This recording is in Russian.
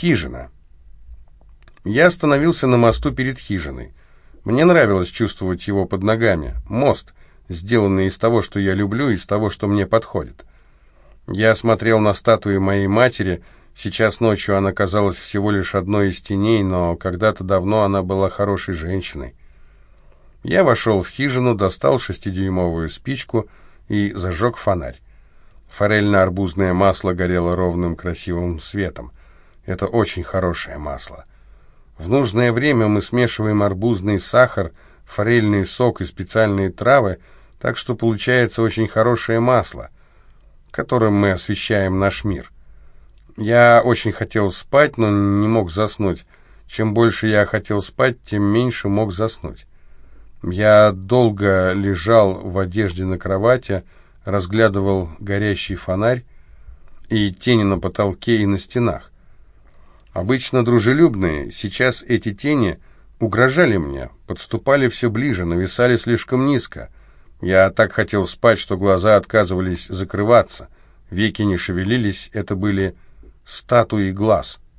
Хижина. Я остановился на мосту перед хижиной. Мне нравилось чувствовать его под ногами. Мост, сделанный из того, что я люблю, из того, что мне подходит. Я смотрел на статую моей матери. Сейчас ночью она казалась всего лишь одной из теней, но когда-то давно она была хорошей женщиной. Я вошел в хижину, достал шестидюймовую спичку и зажег фонарь. Форельно-арбузное масло горело ровным красивым светом. Это очень хорошее масло. В нужное время мы смешиваем арбузный сахар, форельный сок и специальные травы, так что получается очень хорошее масло, которым мы освещаем наш мир. Я очень хотел спать, но не мог заснуть. Чем больше я хотел спать, тем меньше мог заснуть. Я долго лежал в одежде на кровати, разглядывал горящий фонарь и тени на потолке и на стенах. Обычно дружелюбные, сейчас эти тени угрожали мне, подступали все ближе, нависали слишком низко. Я так хотел спать, что глаза отказывались закрываться, веки не шевелились, это были статуи глаз —